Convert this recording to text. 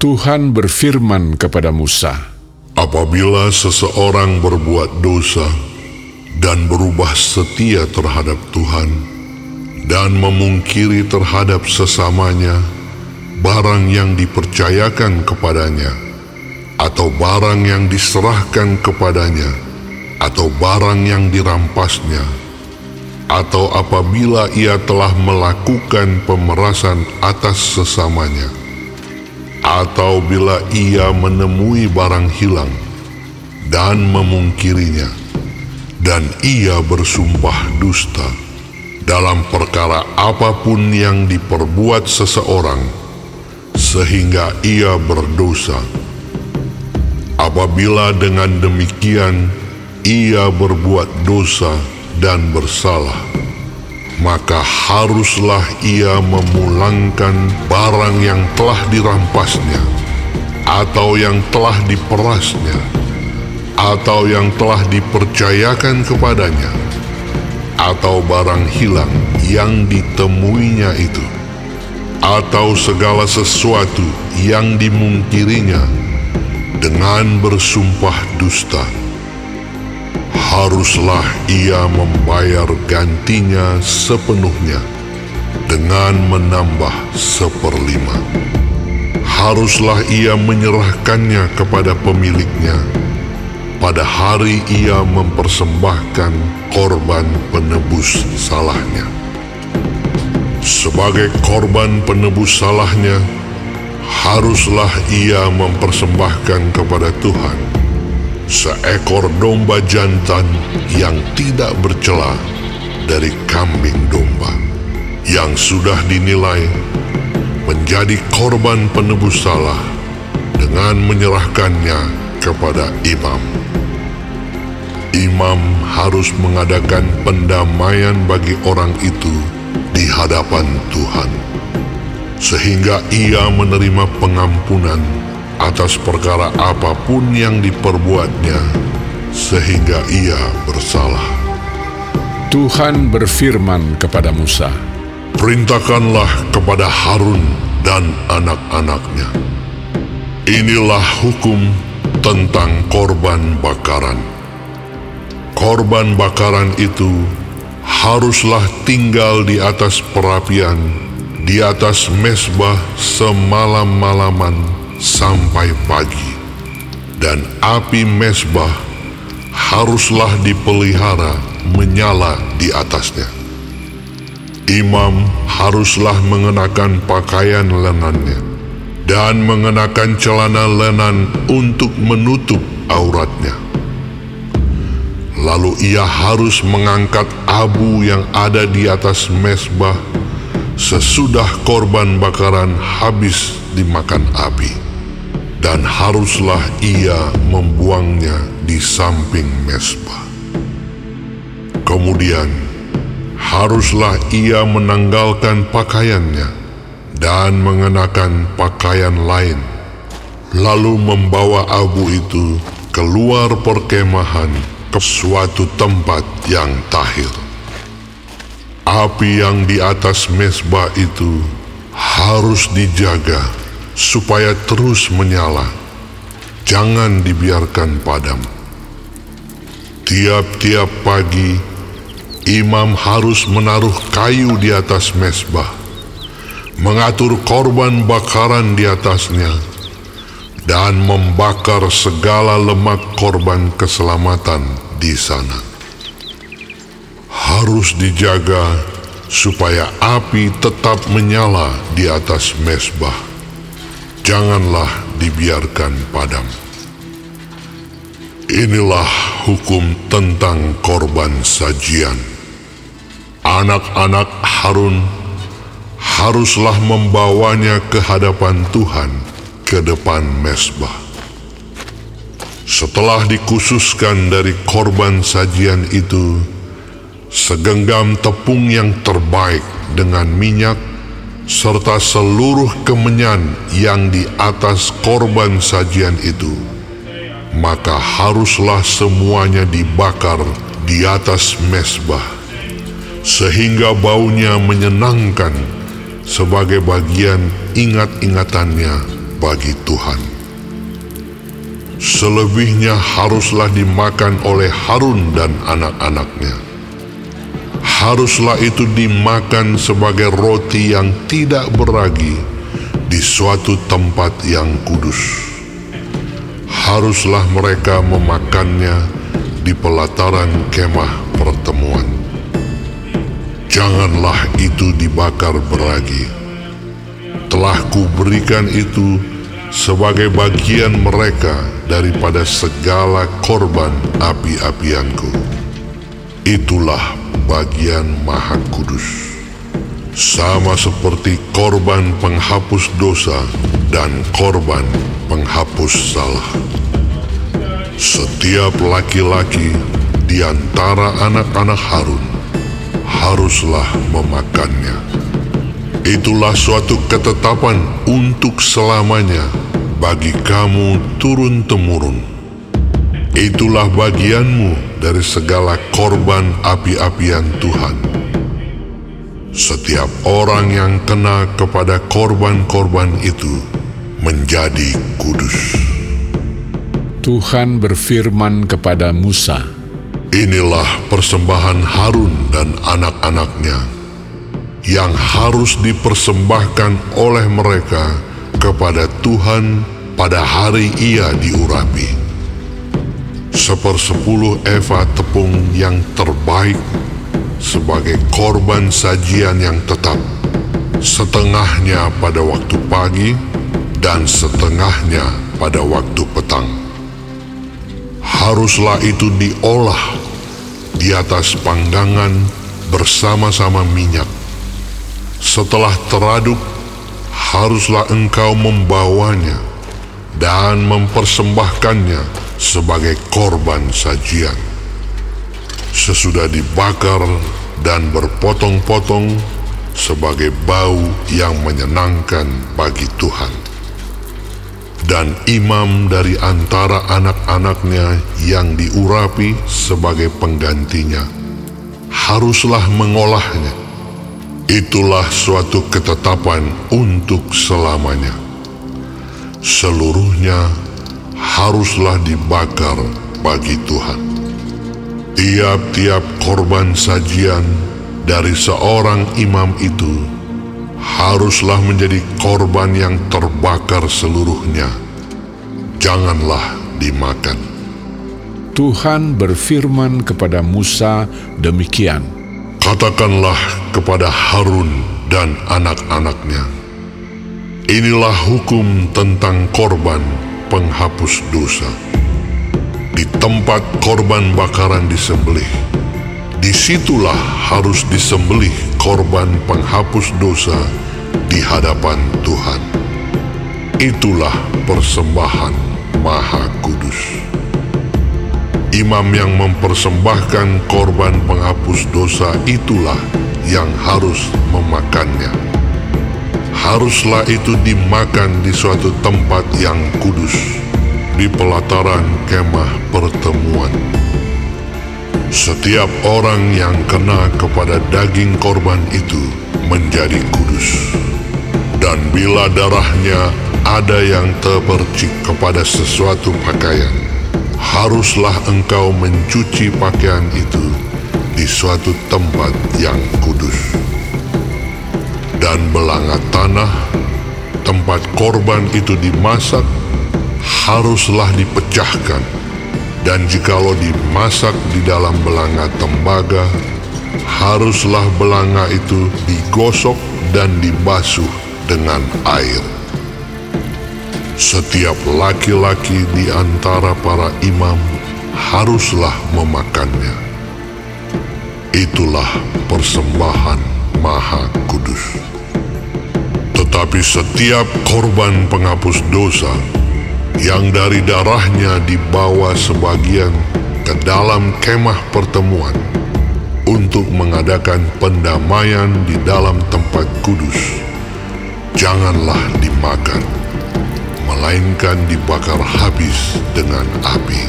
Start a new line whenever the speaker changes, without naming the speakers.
Tuhan berfirman kepada Musa,
Apabila seseorang berbuat dosa dan berubah setia terhadap Tuhan dan memungkiri terhadap sesamanya barang yang dipercayakan kepadanya atau barang yang diserahkan kepadanya atau barang yang dirampasnya atau apabila ia telah melakukan pemerasan atas sesamanya atau bila ia menemui barang hilang dan memungkirinya, dan ia bersumpah dusta dalam perkara apa pun yang diperbuat seseorang, sehingga ia berdosa. Apabila dengan demikian ia berbuat dosa dan bersalah, maka haruslah ia memulangkan barang yang telah dirampasnya, atau yang telah diperasnya, atau yang telah dipercayakan kepadanya, atau barang hilang yang ditemuinya itu, atau segala sesuatu yang dimungkirinya dengan bersumpah dusta haruslah ia membayar gantinya sepenuhnya dengan menambah seperlima. Haruslah ia menyerahkannya kepada pemiliknya pada hari ia mempersembahkan korban penebus salahnya. Sebagai korban penebus salahnya, haruslah ia mempersembahkan kepada Tuhan seekor domba jantan yang tidak bercela dari kambing domba yang sudah dinilai menjadi korban penebus salah dengan menyerahkannya kepada imam. Imam harus mengadakan pendamaian bagi orang itu di hadapan Tuhan, sehingga ia menerima pengampunan atas perkara apa pun yang diperbuatnya, sehingga ia bersalah.
Tuhan berfirman kepada Musa,
Perintahkanlah kepada Harun dan anak-anaknya. Inilah hukum tentang korban bakaran. Korban bakaran itu haruslah tinggal di atas perapian, di atas mesbah semalam-malaman sampai pagi, dan api mesbah haruslah dipelihara menyala di atasnya. Imam haruslah mengenakan pakaian lenannya dan mengenakan celana lenan untuk menutup auratnya. Lalu ia harus mengangkat abu yang ada di atas mesbah sesudah korban bakaran habis dimakan api dan haruslah ia membuangnya di samping mesbah. Kemudian haruslah ia menanggalkan pakaiannya dan mengenakan pakaian lain, lalu membawa abu itu keluar perkemahan ke suatu tempat yang tahir. Api yang di atas mesbah itu harus dijaga supaya terus menyala, jangan dibiarkan padam. Tiap-tiap pagi, imam harus menaruh kayu di atas mesbah, mengatur korban bakaran di atasnya, dan membakar segala lemak korban keselamatan di sana. Harus dijaga supaya api tetap menyala di atas mesbah. Janganlah dibiarkan padam. Inilah hukum tentang korban sajian. Anak-anak Harun haruslah membawanya ke hadapan Tuhan ke depan mesbah. Setelah dikhususkan dari korban sajian itu, segenggam tepung yang terbaik dengan minyak serta seluruh kemenyan yang di atas korban sajian itu, maka haruslah semuanya dibakar di atas mesbah, sehingga baunya menyenangkan sebagai bagian ingat-ingatannya bagi Tuhan. Selebihnya haruslah dimakan oleh Harun dan anak-anaknya. Haruslah itu dimakan sebagai roti yang tidak beragi di suatu tempat yang kudus. Haruslah mereka memakannya di pelataran kemah pertemuan. Janganlah itu dibakar beragi. Telah kuberikan itu sebagai bagian mereka daripada segala korban api-apianku. Itulah bagian maha kudus. Sama seperti korban penghapus dosa dan korban penghapus salah. Setiap laki-laki di antara anak-anak Harun haruslah memakannya. Itulah suatu ketetapan untuk selamanya bagi kamu turun-temurun. Itulah bagianmu dari segala korban api-apian Tuhan. Setiap orang yang kena kepada korban-korban itu menjadi kudus.
Tuhan berfirman kepada Musa,
Inilah persembahan Harun dan anak-anaknya yang harus dipersembahkan oleh mereka kepada Tuhan pada hari ia diurapi. Sepersepuluh eva tepung yang terbaik sebagai korban sajian yang tetap, setengahnya pada waktu pagi dan setengahnya pada waktu petang. Haruslah itu diolah di atas panggangan bersama-sama minyak. Setelah teraduk, haruslah engkau membawanya dan mempersembahkannya sebagai korban sajian. Sesudah dibakar dan berpotong-potong sebagai bau yang menyenangkan bagi Tuhan. Dan imam dari antara anak-anaknya yang diurapi sebagai penggantinya haruslah mengolahnya Itulah suatu ketetapan untuk selamanya. Seluruhnya haruslah dibakar bagi Tuhan. Tiap-tiap korban sajian dari seorang imam itu haruslah menjadi korban yang terbakar seluruhnya. Janganlah dimakan.
Tuhan berfirman kepada Musa demikian.
Katakanlah kepada Harun dan anak-anaknya, Inilah hukum tentang korban penghapus dosa. Di tempat korban bakaran disembelih, di situlah harus disembelih korban penghapus dosa di hadapan Tuhan. Itulah persembahan Maha Kudus imam yang mempersembahkan korban penghapus dosa itulah yang harus memakannya. Haruslah itu dimakan di suatu tempat yang kudus, di pelataran kemah pertemuan. Setiap orang yang kena kepada daging korban itu menjadi kudus. Dan bila darahnya ada yang terpercik kepada sesuatu pakaian, haruslah engkau mencuci pakaian itu di suatu tempat yang kudus. Dan belanga tanah, tempat korban itu dimasak, haruslah dipecahkan. Dan jikalau dimasak di dalam belanga tembaga, haruslah belanga itu digosok dan dibasuh dengan air. Setiap laki-laki di antara para imam haruslah memakannya. Itulah persembahan Maha Kudus. Tetapi setiap korban penghapus dosa yang dari darahnya dibawa sebagian ke dalam kemah pertemuan untuk mengadakan pendamaian di dalam tempat kudus, janganlah dimakan melainkan dibakar habis dengan api.